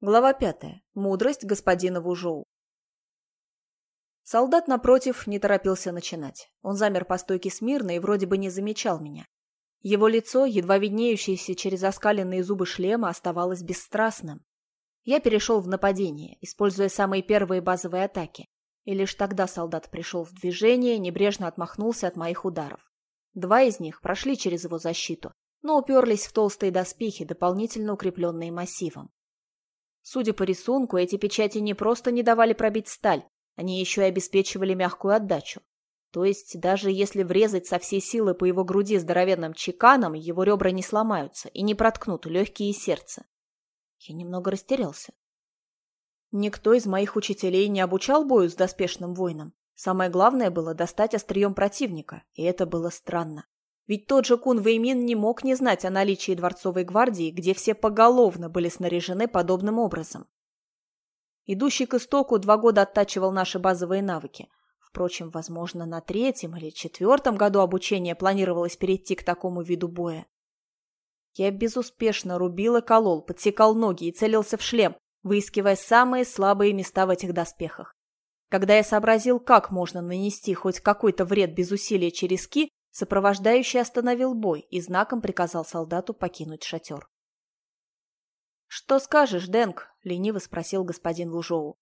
Глава пятая. Мудрость господина Вужоу. Солдат, напротив, не торопился начинать. Он замер по стойке смирно и вроде бы не замечал меня. Его лицо, едва виднеющееся через оскаленные зубы шлема, оставалось бесстрастным. Я перешел в нападение, используя самые первые базовые атаки. И лишь тогда солдат пришел в движение небрежно отмахнулся от моих ударов. Два из них прошли через его защиту, но уперлись в толстые доспехи, дополнительно укрепленные массивом. Судя по рисунку, эти печати не просто не давали пробить сталь, они еще и обеспечивали мягкую отдачу. То есть, даже если врезать со всей силы по его груди здоровенным чеканом, его ребра не сломаются и не проткнут легкие и сердце. Я немного растерялся. Никто из моих учителей не обучал бою с доспешным воином. Самое главное было достать острием противника, и это было странно. Ведь тот же Кун Вэймин не мог не знать о наличии дворцовой гвардии, где все поголовно были снаряжены подобным образом. Идущий к истоку два года оттачивал наши базовые навыки. Впрочем, возможно, на третьем или четвертом году обучения планировалось перейти к такому виду боя. Я безуспешно рубил и колол, подсекал ноги и целился в шлем, выискивая самые слабые места в этих доспехах. Когда я сообразил, как можно нанести хоть какой-то вред без усилия через ки, Сопровождающий остановил бой и знаком приказал солдату покинуть шатер. «Что скажешь, Дэнк?» — лениво спросил господин Лужоу.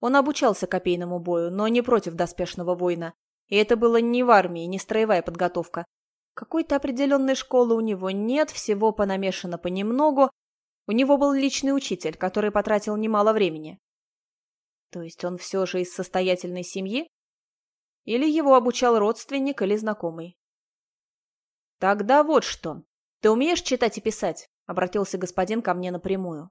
Он обучался копейному бою, но не против доспешного воина. И это было не в армии, не строевая подготовка. Какой-то определенной школы у него нет, всего понамешано понемногу. У него был личный учитель, который потратил немало времени. То есть он все же из состоятельной семьи? Или его обучал родственник или знакомый. «Тогда вот что. Ты умеешь читать и писать?» — обратился господин ко мне напрямую.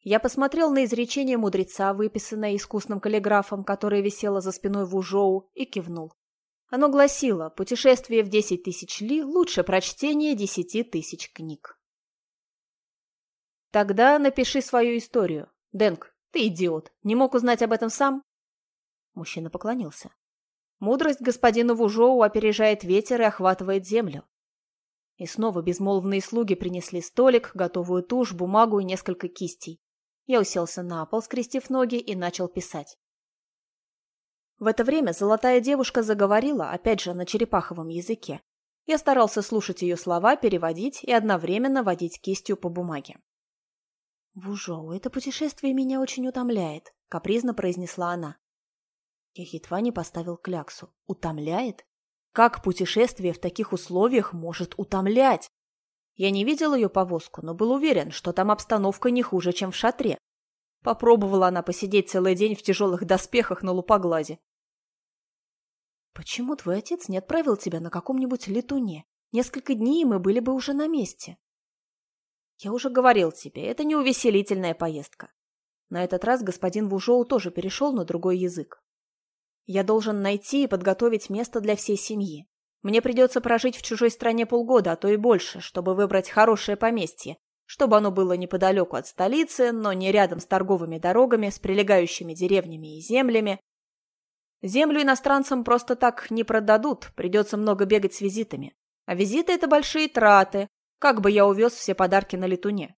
Я посмотрел на изречение мудреца, выписанное искусным каллиграфом, которое висело за спиной Вужоу, и кивнул. Оно гласило «Путешествие в десять тысяч ли лучше прочтения десяти тысяч книг». «Тогда напиши свою историю. Дэнк, ты идиот. Не мог узнать об этом сам?» Мужчина поклонился. Мудрость господина Вужоу опережает ветер и охватывает землю. И снова безмолвные слуги принесли столик, готовую тушь, бумагу и несколько кистей. Я уселся на пол, скрестив ноги, и начал писать. В это время золотая девушка заговорила, опять же, на черепаховом языке. Я старался слушать ее слова, переводить и одновременно водить кистью по бумаге. «Вужоу, это путешествие меня очень утомляет», — капризно произнесла она. Я едва не поставил кляксу. Утомляет? Как путешествие в таких условиях может утомлять? Я не видел ее повозку, но был уверен, что там обстановка не хуже, чем в шатре. Попробовала она посидеть целый день в тяжелых доспехах на лупоглазе. «Почему твой отец не отправил тебя на каком-нибудь летуне? Несколько дней, мы были бы уже на месте». «Я уже говорил тебе, это не увеселительная поездка». На этот раз господин Вужоу тоже перешел на другой язык. Я должен найти и подготовить место для всей семьи. Мне придется прожить в чужой стране полгода, а то и больше, чтобы выбрать хорошее поместье, чтобы оно было неподалеку от столицы, но не рядом с торговыми дорогами, с прилегающими деревнями и землями. Землю иностранцам просто так не продадут, придется много бегать с визитами. А визиты – это большие траты, как бы я увез все подарки на летуне.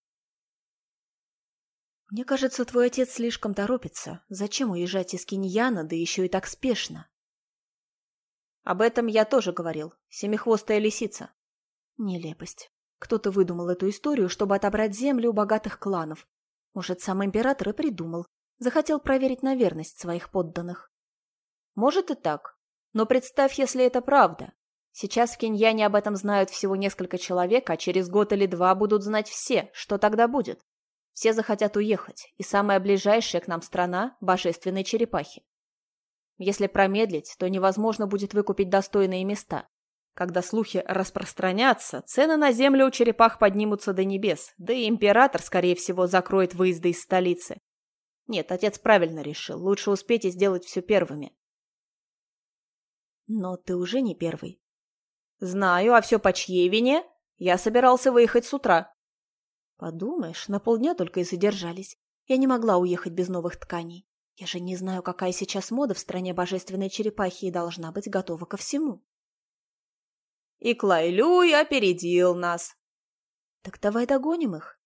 «Мне кажется, твой отец слишком торопится. Зачем уезжать из Киньяна, да еще и так спешно?» «Об этом я тоже говорил. Семихвостая лисица». Нелепость. Кто-то выдумал эту историю, чтобы отобрать землю у богатых кланов. Может, сам император и придумал. Захотел проверить на верность своих подданных. Может и так. Но представь, если это правда. Сейчас в Киньяне об этом знают всего несколько человек, а через год или два будут знать все. Что тогда будет? Все захотят уехать, и самая ближайшая к нам страна – божественные черепахи. Если промедлить, то невозможно будет выкупить достойные места. Когда слухи распространятся, цены на землю у черепах поднимутся до небес, да и император, скорее всего, закроет выезды из столицы. Нет, отец правильно решил, лучше успеть и сделать все первыми. Но ты уже не первый. Знаю, а все по чьей вине? Я собирался выехать с утра. Подумаешь, на полдня только и задержались. Я не могла уехать без новых тканей. Я же не знаю, какая сейчас мода в стране божественной черепахи и должна быть готова ко всему. И Клайлюй опередил нас. Так давай догоним их.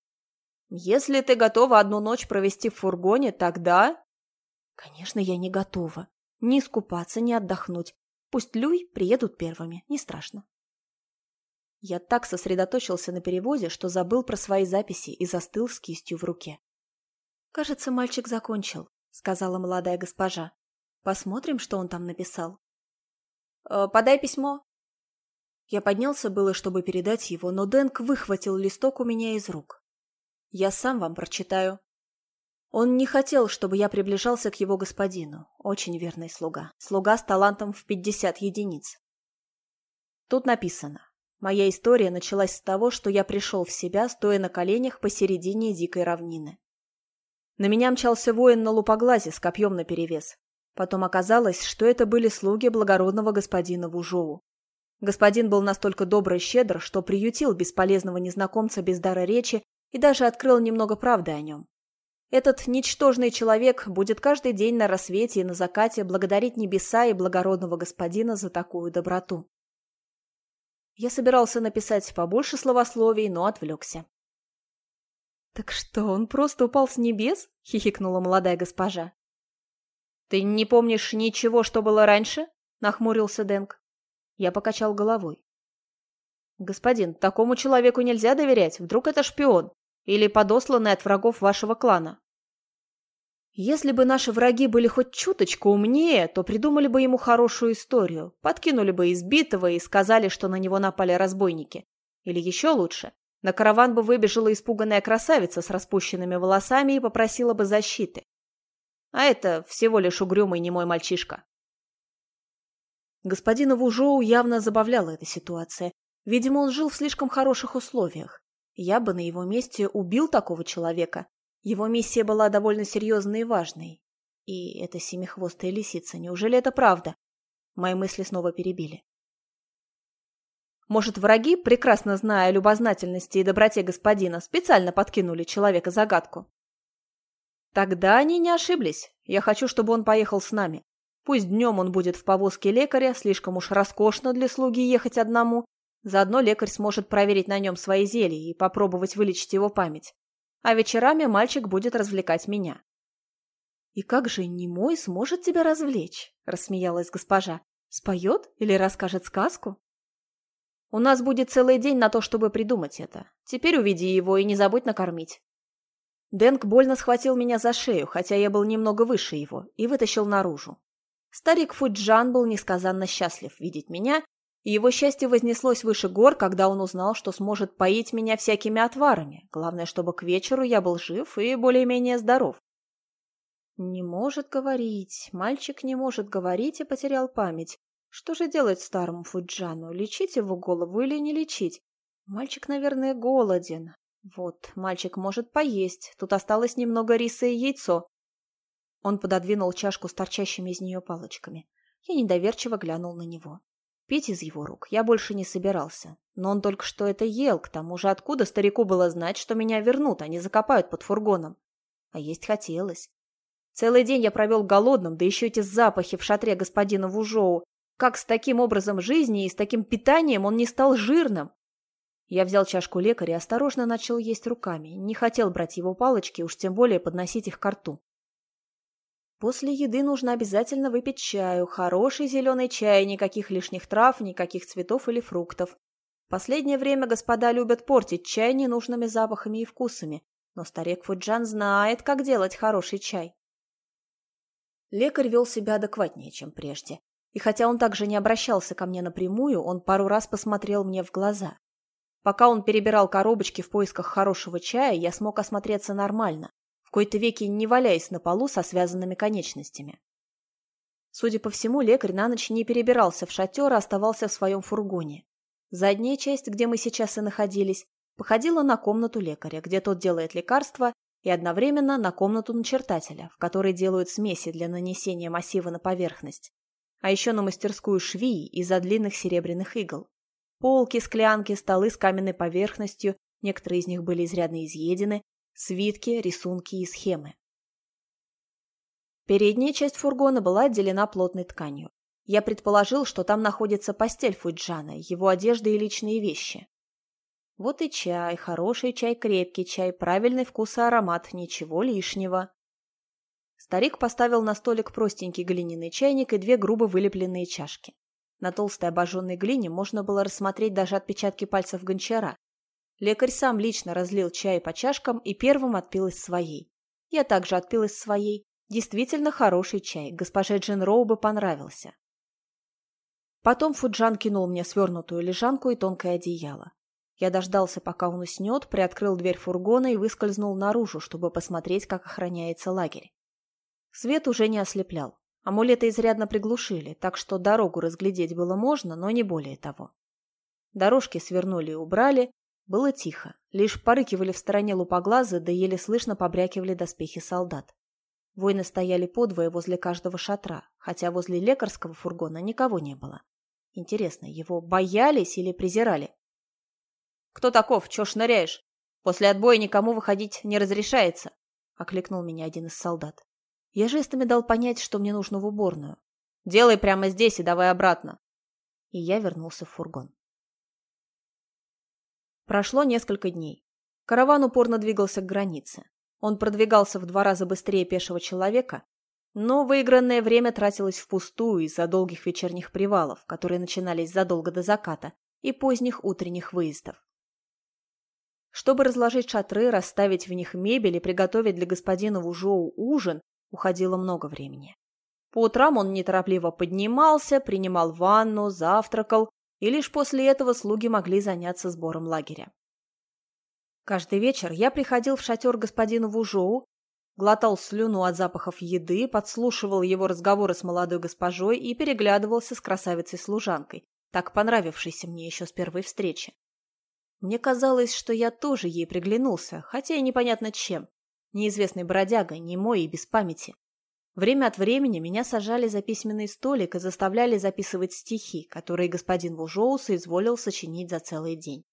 Если ты готова одну ночь провести в фургоне, тогда... Конечно, я не готова. Ни искупаться, ни отдохнуть. Пусть Люй приедут первыми, не страшно. Я так сосредоточился на переводе, что забыл про свои записи и застыл с кистью в руке. «Кажется, мальчик закончил», — сказала молодая госпожа. «Посмотрим, что он там написал». «Э, «Подай письмо». Я поднялся было, чтобы передать его, но Дэнк выхватил листок у меня из рук. «Я сам вам прочитаю». Он не хотел, чтобы я приближался к его господину. Очень верный слуга. Слуга с талантом в пятьдесят единиц. Тут написано. Моя история началась с того, что я пришел в себя, стоя на коленях посередине дикой равнины. На меня мчался воин на лупоглазе с копьем наперевес. Потом оказалось, что это были слуги благородного господина Вужоу. Господин был настолько добр и щедр, что приютил бесполезного незнакомца без дара речи и даже открыл немного правды о нем. Этот ничтожный человек будет каждый день на рассвете и на закате благодарить небеса и благородного господина за такую доброту. Я собирался написать побольше словословий, но отвлекся. «Так что, он просто упал с небес?» — хихикнула молодая госпожа. «Ты не помнишь ничего, что было раньше?» — нахмурился Дэнк. Я покачал головой. «Господин, такому человеку нельзя доверять. Вдруг это шпион или подосланный от врагов вашего клана?» Если бы наши враги были хоть чуточку умнее, то придумали бы ему хорошую историю, подкинули бы избитого и сказали, что на него напали разбойники. Или еще лучше, на караван бы выбежала испуганная красавица с распущенными волосами и попросила бы защиты. А это всего лишь угрюмый немой мальчишка. Господина Вужоу явно забавляла эта ситуация. Видимо, он жил в слишком хороших условиях. Я бы на его месте убил такого человека, его миссия была довольно серьезной и важной. И эта семихвостая лисица, неужели это правда? Мои мысли снова перебили. Может, враги, прекрасно зная о любознательности и доброте господина, специально подкинули человека загадку? Тогда они не ошиблись. Я хочу, чтобы он поехал с нами. Пусть днем он будет в повозке лекаря, слишком уж роскошно для слуги ехать одному. Заодно лекарь сможет проверить на нем свои зелья и попробовать вылечить его память а вечерами мальчик будет развлекать меня. «И как же немой сможет тебя развлечь?» – рассмеялась госпожа. «Споет или расскажет сказку?» «У нас будет целый день на то, чтобы придумать это. Теперь уведи его и не забудь накормить». Дэнк больно схватил меня за шею, хотя я был немного выше его, и вытащил наружу. Старик Фуджан был несказанно счастлив видеть меня его счастье вознеслось выше гор, когда он узнал, что сможет поить меня всякими отварами. Главное, чтобы к вечеру я был жив и более-менее здоров. Не может говорить. Мальчик не может говорить и потерял память. Что же делать старому Фуджану? Лечить его голову или не лечить? Мальчик, наверное, голоден. Вот, мальчик может поесть. Тут осталось немного риса и яйцо. Он пододвинул чашку с торчащими из нее палочками. Я недоверчиво глянул на него. Пить из его рук я больше не собирался. Но он только что это ел, к тому же откуда старику было знать, что меня вернут, а не закопают под фургоном? А есть хотелось. Целый день я провел голодным, да еще эти запахи в шатре господина Вужоу. Как с таким образом жизни и с таким питанием он не стал жирным? Я взял чашку лекаря и осторожно начал есть руками. Не хотел брать его палочки, уж тем более подносить их к рту. После еды нужно обязательно выпить чаю, хороший зеленый чай, никаких лишних трав, никаких цветов или фруктов. Последнее время господа любят портить чай ненужными запахами и вкусами, но старик Фуджан знает, как делать хороший чай. Лекарь вел себя адекватнее, чем прежде. И хотя он также не обращался ко мне напрямую, он пару раз посмотрел мне в глаза. Пока он перебирал коробочки в поисках хорошего чая, я смог осмотреться нормально в кои-то веки не валяясь на полу со связанными конечностями. Судя по всему, лекарь на ночь не перебирался в шатер, а оставался в своем фургоне. Задняя часть, где мы сейчас и находились, походила на комнату лекаря, где тот делает лекарства, и одновременно на комнату начертателя, в которой делают смеси для нанесения массива на поверхность, а еще на мастерскую швей из-за длинных серебряных игл. Полки, склянки, столы с каменной поверхностью, некоторые из них были изрядно изъедены, свитки, рисунки и схемы. Передняя часть фургона была отделена плотной тканью. Я предположил, что там находится постель Фуджана, его одежда и личные вещи. Вот и чай, хороший чай, крепкий чай, правильный вкус и аромат, ничего лишнего. Старик поставил на столик простенький глиняный чайник и две грубо вылепленные чашки. На толстой обожженной глине можно было рассмотреть даже отпечатки пальцев гончара. Лекарь сам лично разлил чай по чашкам и первым отпил из своей. Я также отпил из своей. Действительно хороший чай, госпоже Джин Роу бы понравился. Потом Фуджан кинул мне свернутую лежанку и тонкое одеяло. Я дождался, пока он уснет, приоткрыл дверь фургона и выскользнул наружу, чтобы посмотреть, как охраняется лагерь. Свет уже не ослеплял. Амулеты изрядно приглушили, так что дорогу разглядеть было можно, но не более того. Дорожки свернули и убрали. Было тихо. Лишь порыкивали в стороне лупоглазы, да еле слышно побрякивали доспехи солдат. Воины стояли подвое возле каждого шатра, хотя возле лекарского фургона никого не было. Интересно, его боялись или презирали? «Кто таков? Чё шныряешь? После отбоя никому выходить не разрешается!» — окликнул меня один из солдат. Я жестами дал понять, что мне нужно в уборную. «Делай прямо здесь и давай обратно!» И я вернулся в фургон. Прошло несколько дней. Караван упорно двигался к границе. Он продвигался в два раза быстрее пешего человека, но выигранное время тратилось впустую из-за долгих вечерних привалов, которые начинались задолго до заката, и поздних утренних выездов. Чтобы разложить шатры, расставить в них мебель и приготовить для господина Вужоу ужин, уходило много времени. По утрам он неторопливо поднимался, принимал ванну, завтракал, и лишь после этого слуги могли заняться сбором лагеря. Каждый вечер я приходил в шатер господину Вужоу, глотал слюну от запахов еды, подслушивал его разговоры с молодой госпожой и переглядывался с красавицей-служанкой, так понравившейся мне еще с первой встречи. Мне казалось, что я тоже ей приглянулся, хотя и непонятно чем. Неизвестный бродяга, немой и без памяти. Время от времени меня сажали за письменный столик и заставляли записывать стихи, которые господин Вужоус изволил сочинить за целый день.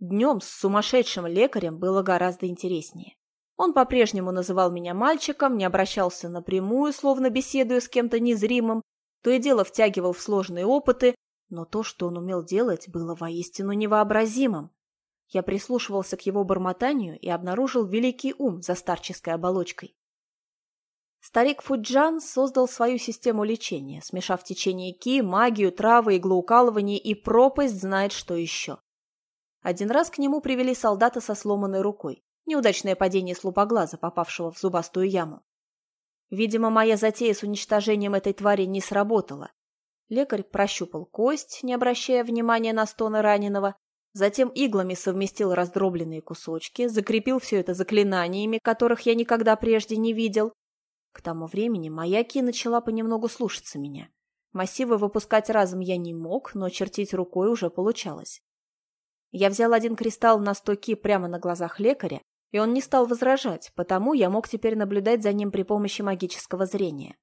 Днем с сумасшедшим лекарем было гораздо интереснее. Он по-прежнему называл меня мальчиком, не обращался напрямую, словно беседуя с кем-то незримым, то и дело втягивал в сложные опыты, но то, что он умел делать, было воистину невообразимым. Я прислушивался к его бормотанию и обнаружил великий ум за старческой оболочкой. Старик Фуджан создал свою систему лечения, смешав течение ки, магию, травы, иглоукалывание и пропасть знает что еще. Один раз к нему привели солдата со сломанной рукой. Неудачное падение слупоглаза, попавшего в зубастую яму. Видимо, моя затея с уничтожением этой твари не сработала. Лекарь прощупал кость, не обращая внимания на стоны раненого, Затем иглами совместил раздробленные кусочки, закрепил все это заклинаниями, которых я никогда прежде не видел. К тому времени моя ки начала понемногу слушаться меня. Массивы выпускать разом я не мог, но чертить рукой уже получалось. Я взял один кристалл на сто ки прямо на глазах лекаря, и он не стал возражать, потому я мог теперь наблюдать за ним при помощи магического зрения.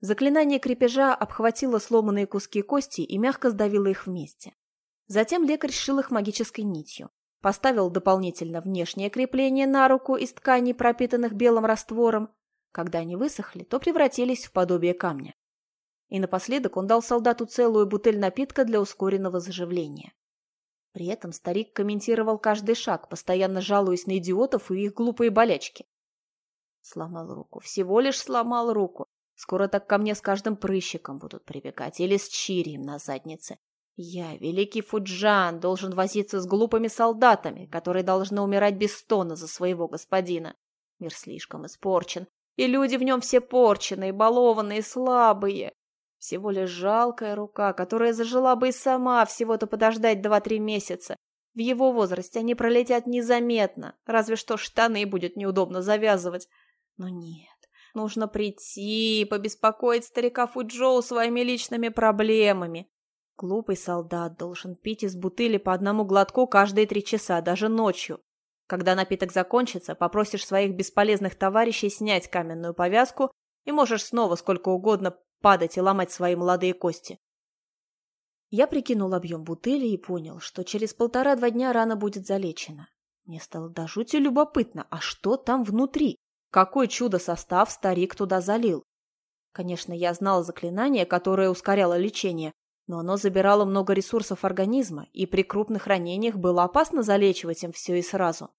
Заклинание крепежа обхватило сломанные куски кости и мягко сдавило их вместе. Затем лекарь сшил их магической нитью, поставил дополнительно внешнее крепление на руку из тканей, пропитанных белым раствором. Когда они высохли, то превратились в подобие камня. И напоследок он дал солдату целую бутыль напитка для ускоренного заживления. При этом старик комментировал каждый шаг, постоянно жалуясь на идиотов и их глупые болячки. Сломал руку, всего лишь сломал руку. Скоро так ко мне с каждым прыщиком будут прибегать или с чирием на заднице. Я, великий Фуджан, должен возиться с глупыми солдатами, которые должны умирать без стона за своего господина. Мир слишком испорчен, и люди в нем все порченые, балованные, слабые. Всего лишь жалкая рука, которая зажила бы и сама всего-то подождать два-три месяца. В его возрасте они пролетят незаметно, разве что штаны будет неудобно завязывать. Но нет, нужно прийти, побеспокоить старика Фуджоу своими личными проблемами. Глупый солдат должен пить из бутыли по одному глотку каждые три часа, даже ночью. Когда напиток закончится, попросишь своих бесполезных товарищей снять каменную повязку и можешь снова сколько угодно падать и ломать свои молодые кости. Я прикинул объем бутыли и понял, что через полтора-два дня рана будет залечена. Мне стало до жути любопытно, а что там внутри? Какой чудо-состав старик туда залил? Конечно, я знал заклинание, которое ускоряло лечение, но оно забирало много ресурсов организма, и при крупных ранениях было опасно залечивать им все и сразу.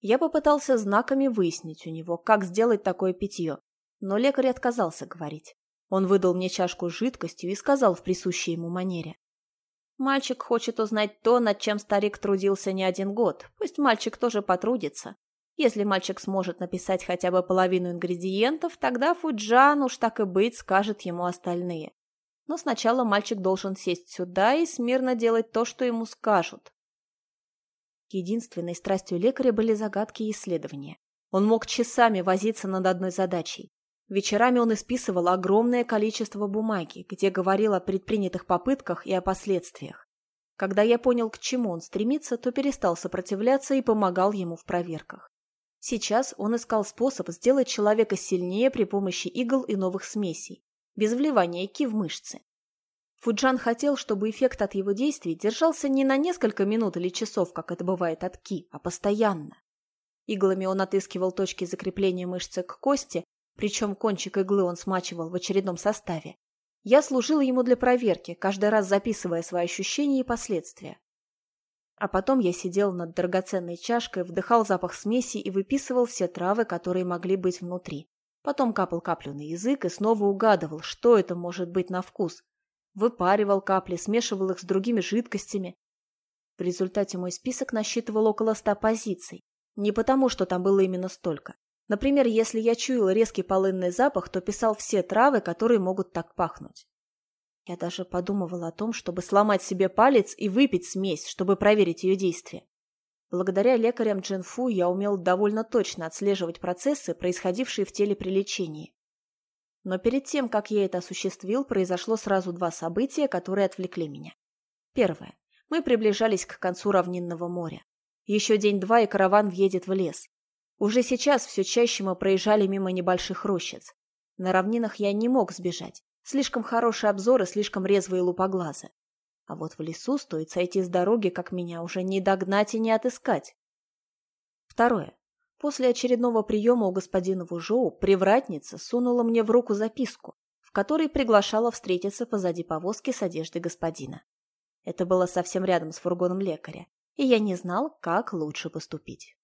Я попытался знаками выяснить у него, как сделать такое питье, но лекарь отказался говорить. Он выдал мне чашку с жидкостью и сказал в присущей ему манере. «Мальчик хочет узнать то, над чем старик трудился не один год. Пусть мальчик тоже потрудится. Если мальчик сможет написать хотя бы половину ингредиентов, тогда Фуджан уж так и быть скажет ему остальные. Но сначала мальчик должен сесть сюда и смирно делать то, что ему скажут. Единственной страстью лекаря были загадки и исследования. Он мог часами возиться над одной задачей. Вечерами он исписывал огромное количество бумаги, где говорил о предпринятых попытках и о последствиях. Когда я понял, к чему он стремится, то перестал сопротивляться и помогал ему в проверках. Сейчас он искал способ сделать человека сильнее при помощи игл и новых смесей, без вливания ки в мышцы. Фуджан хотел, чтобы эффект от его действий держался не на несколько минут или часов, как это бывает от ки, а постоянно. Иглами он отыскивал точки закрепления мышцы к кости, причем кончик иглы он смачивал в очередном составе. Я служил ему для проверки, каждый раз записывая свои ощущения и последствия. А потом я сидел над драгоценной чашкой, вдыхал запах смеси и выписывал все травы, которые могли быть внутри. Потом капал каплю на язык и снова угадывал, что это может быть на вкус. Выпаривал капли, смешивал их с другими жидкостями. В результате мой список насчитывал около ста позиций. Не потому, что там было именно столько. Например, если я чуял резкий полынный запах, то писал все травы, которые могут так пахнуть. Я даже подумывала о том, чтобы сломать себе палец и выпить смесь, чтобы проверить ее действие. Благодаря лекарям Джинфу я умел довольно точно отслеживать процессы, происходившие в теле при лечении. Но перед тем, как я это осуществил, произошло сразу два события, которые отвлекли меня. Первое. Мы приближались к концу равнинного моря. Еще день-два, и караван въедет в лес. Уже сейчас все чаще мы проезжали мимо небольших рощиц. На равнинах я не мог сбежать. Слишком хороший обзор и слишком резвые лупоглазы. А вот в лесу стоит сойти с дороги, как меня уже не догнать и не отыскать. Второе. После очередного приема у господина Вужоу привратница сунула мне в руку записку, в которой приглашала встретиться позади повозки с одеждой господина. Это было совсем рядом с фургоном лекаря, и я не знал, как лучше поступить.